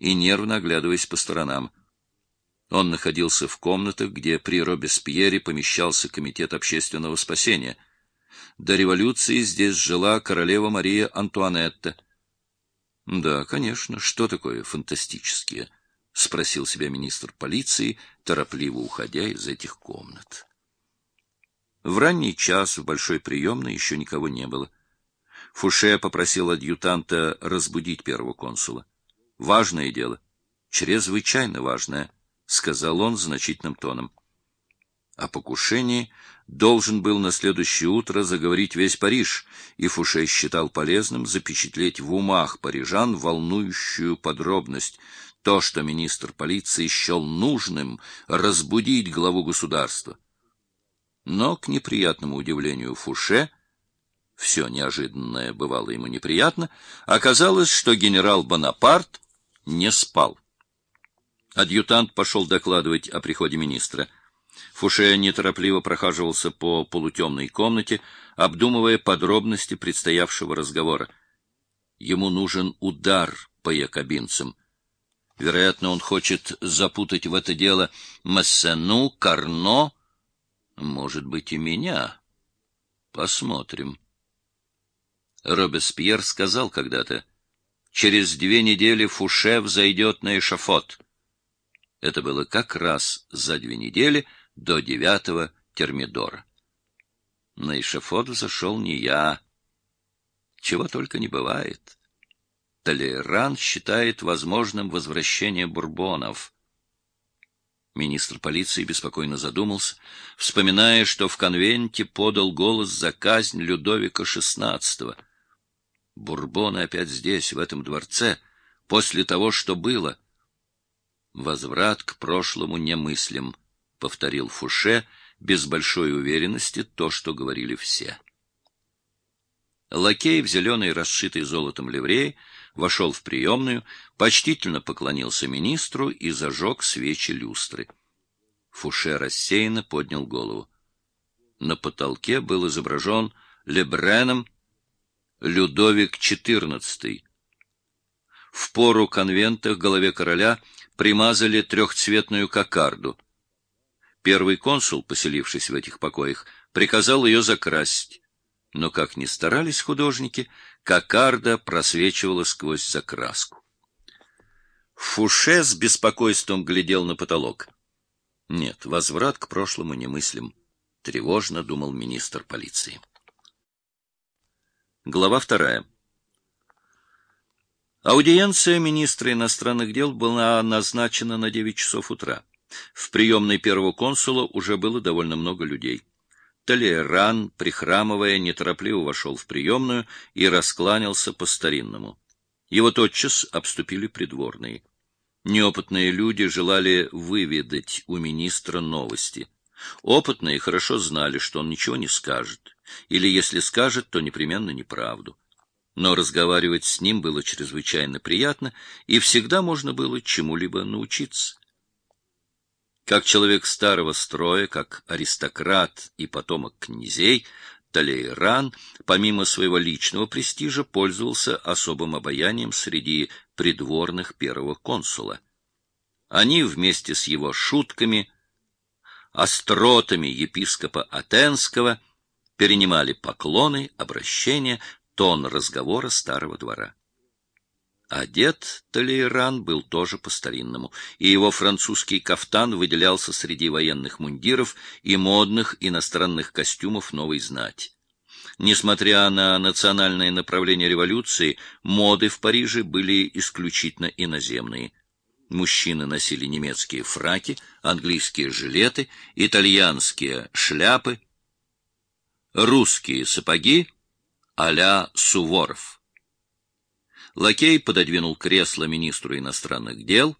и нервно оглядываясь по сторонам. Он находился в комнатах, где при Робеспьере помещался Комитет общественного спасения. До революции здесь жила королева Мария Антуанетта. Да, конечно, что такое фантастические? — спросил себя министр полиции, торопливо уходя из этих комнат. В ранний час в большой приемной еще никого не было. Фуше попросил адъютанта разбудить первого консула. Важное дело, чрезвычайно важное, сказал он значительным тоном. О покушении должен был на следующее утро заговорить весь Париж, и Фуше считал полезным запечатлеть в умах парижан волнующую подробность, то, что министр полиции счел нужным разбудить главу государства. Но, к неприятному удивлению Фуше, все неожиданное бывало ему неприятно, оказалось, что генерал Бонапарт не спал. Адъютант пошел докладывать о приходе министра. Фуше неторопливо прохаживался по полутемной комнате, обдумывая подробности предстоявшего разговора. Ему нужен удар по якобинцам. Вероятно, он хочет запутать в это дело Массену, Карно, может быть, и меня. Посмотрим. Робеспьер сказал когда-то, через две недели Фуше взойдет на эшафот. Это было как раз за две недели до девятого термидора. На эшафот взошел не я. Чего только не бывает. Толеран считает возможным возвращение бурбонов — Министр полиции беспокойно задумался, вспоминая, что в конвенте подал голос за казнь Людовика XVI. Бурбоны опять здесь, в этом дворце, после того, что было. Возврат к прошлому немыслим, — повторил Фуше без большой уверенности то, что говорили все. Лакей в зеленой, расшитой золотом ливреи, вошел в приемную, почтительно поклонился министру и зажег свечи люстры. Фуше рассеянно поднял голову. На потолке был изображен Лебреном Людовик XIV. В пору конвента к голове короля примазали трехцветную кокарду. Первый консул, поселившись в этих покоях, приказал ее закрасить. Но, как ни старались художники, кокарда просвечивала сквозь закраску. Фуше с беспокойством глядел на потолок. Нет, возврат к прошлому немыслим, — тревожно думал министр полиции. Глава вторая. Аудиенция министра иностранных дел была назначена на девять часов утра. В приемной первого консула уже было довольно много людей. Толеран, прихрамывая, неторопливо вошел в приемную и раскланялся по-старинному. Его тотчас обступили придворные. Неопытные люди желали выведать у министра новости. Опытные хорошо знали, что он ничего не скажет, или если скажет, то непременно неправду. Но разговаривать с ним было чрезвычайно приятно, и всегда можно было чему-либо научиться. Как человек старого строя, как аристократ и потомок князей, Талейран, помимо своего личного престижа, пользовался особым обаянием среди придворных первого консула. Они вместе с его шутками, остротами епископа Атенского перенимали поклоны, обращения, тон разговора старого двора. Одет Толейран был тоже по-старинному, и его французский кафтан выделялся среди военных мундиров и модных иностранных костюмов новой знати. Несмотря на национальное направление революции, моды в Париже были исключительно иноземные. Мужчины носили немецкие фраки, английские жилеты, итальянские шляпы, русские сапоги а-ля Суворов. Лакей пододвинул кресло министру иностранных дел.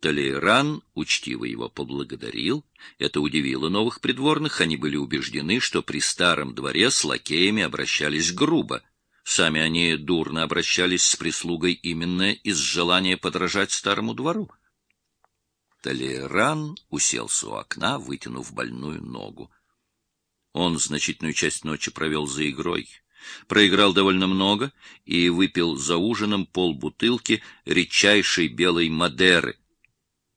Толейран учтиво его поблагодарил. Это удивило новых придворных. Они были убеждены, что при старом дворе с лакеями обращались грубо. Сами они дурно обращались с прислугой именно из желания подражать старому двору. Толейран уселся у окна, вытянув больную ногу. Он значительную часть ночи провел за игрой. Проиграл довольно много и выпил за ужином полбутылки редчайшей белой Мадеры —